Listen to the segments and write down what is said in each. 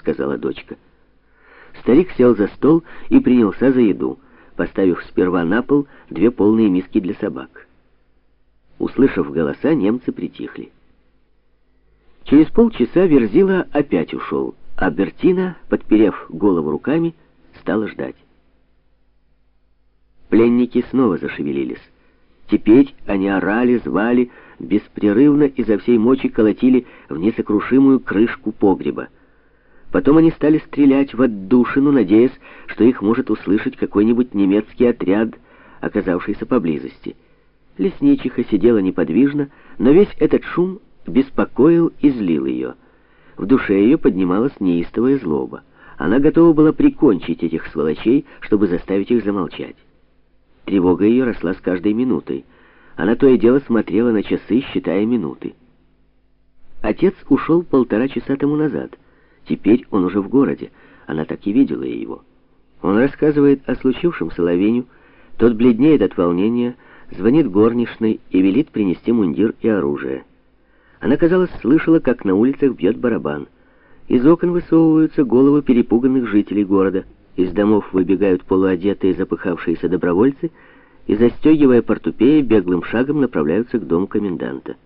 сказала дочка. Старик сел за стол и принялся за еду, поставив сперва на пол две полные миски для собак. Услышав голоса, немцы притихли. Через полчаса Верзила опять ушел, а Бертина, подперев голову руками, стала ждать. Пленники снова зашевелились. Теперь они орали, звали, беспрерывно изо всей мочи колотили в несокрушимую крышку погреба. Потом они стали стрелять в отдушину, надеясь, что их может услышать какой-нибудь немецкий отряд, оказавшийся поблизости. Лесничиха сидела неподвижно, но весь этот шум беспокоил и злил ее. В душе ее поднималась неистовая злоба. Она готова была прикончить этих сволочей, чтобы заставить их замолчать. Тревога ее росла с каждой минутой. Она то и дело смотрела на часы, считая минуты. Отец ушел полтора часа тому назад. Теперь он уже в городе. Она так и видела его. Он рассказывает о случившемся Лавеню. Тот бледнеет от волнения, звонит горничной и велит принести мундир и оружие. Она, казалось, слышала, как на улицах бьет барабан. Из окон высовываются головы перепуганных жителей города. Из домов выбегают полуодетые запыхавшиеся добровольцы и, застегивая портупеи, беглым шагом направляются к дому коменданта.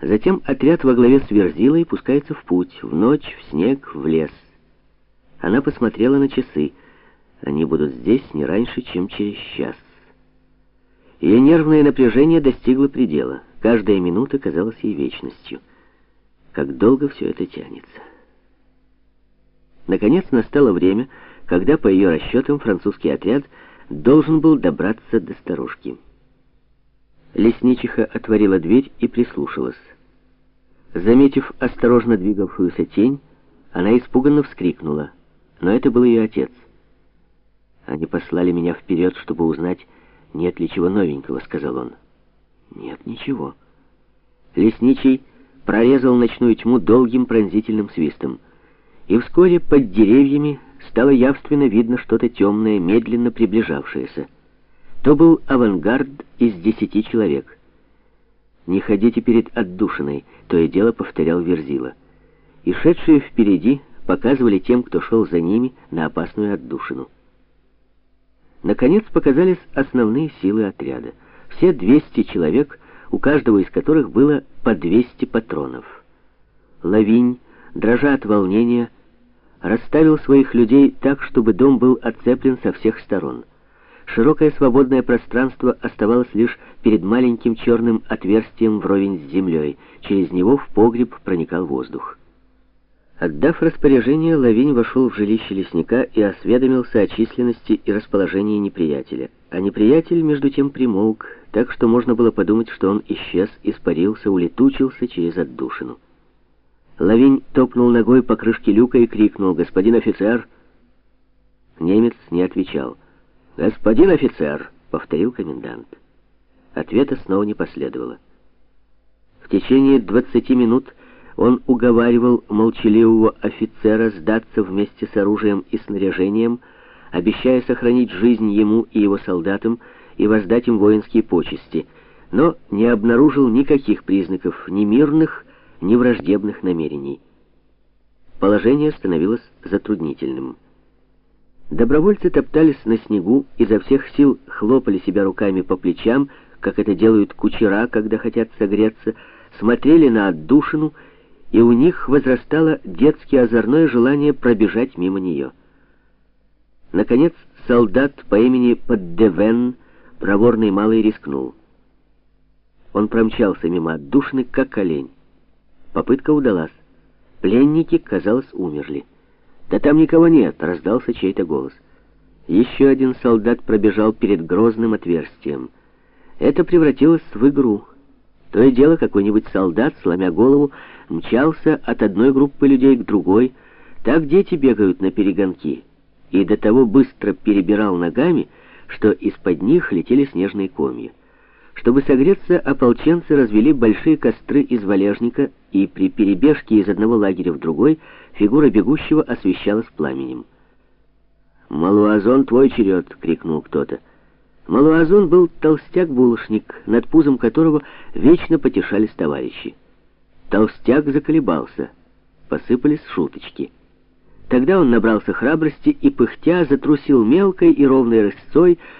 Затем отряд во главе с Верзилой пускается в путь, в ночь, в снег, в лес. Она посмотрела на часы. Они будут здесь не раньше, чем через час. Ее нервное напряжение достигло предела. Каждая минута казалась ей вечностью. Как долго все это тянется. Наконец настало время, когда, по ее расчетам, французский отряд должен был добраться до старушки. Лесничиха отворила дверь и прислушалась. Заметив осторожно двигавшуюся тень, она испуганно вскрикнула. Но это был ее отец. Они послали меня вперед, чтобы узнать, нет ли чего новенького, сказал он. Нет, ничего. Лесничий прорезал ночную тьму долгим пронзительным свистом. И вскоре под деревьями стало явственно видно что-то темное, медленно приближавшееся. То был авангард из десяти человек. «Не ходите перед отдушиной», — то и дело повторял Верзила. И шедшие впереди показывали тем, кто шел за ними, на опасную отдушину. Наконец показались основные силы отряда. Все 200 человек, у каждого из которых было по 200 патронов. Лавинь, дрожа от волнения, расставил своих людей так, чтобы дом был оцеплен со всех сторон. Широкое свободное пространство оставалось лишь перед маленьким черным отверстием вровень с землей. Через него в погреб проникал воздух. Отдав распоряжение, Лавинь вошел в жилище лесника и осведомился о численности и расположении неприятеля. А неприятель, между тем, примолк, так что можно было подумать, что он исчез, испарился, улетучился через отдушину. Лавинь топнул ногой по крышке люка и крикнул «Господин офицер!». Немец не отвечал. «Господин офицер!» — повторил комендант. Ответа снова не последовало. В течение двадцати минут он уговаривал молчаливого офицера сдаться вместе с оружием и снаряжением, обещая сохранить жизнь ему и его солдатам и воздать им воинские почести, но не обнаружил никаких признаков ни мирных, ни враждебных намерений. Положение становилось затруднительным. Добровольцы топтались на снегу, изо всех сил хлопали себя руками по плечам, как это делают кучера, когда хотят согреться, смотрели на отдушину и у них возрастало детски озорное желание пробежать мимо нее. Наконец, солдат по имени Поддевен, проворный малый, рискнул. Он промчался мимо отдушины, как олень. Попытка удалась. Пленники, казалось, умерли. «Да там никого нет!» — раздался чей-то голос. Еще один солдат пробежал перед грозным отверстием. Это превратилось в игру — то и дело какой-нибудь солдат, сломя голову, мчался от одной группы людей к другой. Так дети бегают на перегонки. И до того быстро перебирал ногами, что из-под них летели снежные комья. Чтобы согреться, ополченцы развели большие костры из валежника, и при перебежке из одного лагеря в другой фигура бегущего освещалась пламенем. «Малуазон, твой черед!» — крикнул кто-то. Малуазон был толстяк-булочник, над пузом которого вечно потешались товарищи. Толстяк заколебался. Посыпались шуточки. Тогда он набрался храбрости и, пыхтя, затрусил мелкой и ровной рысцой,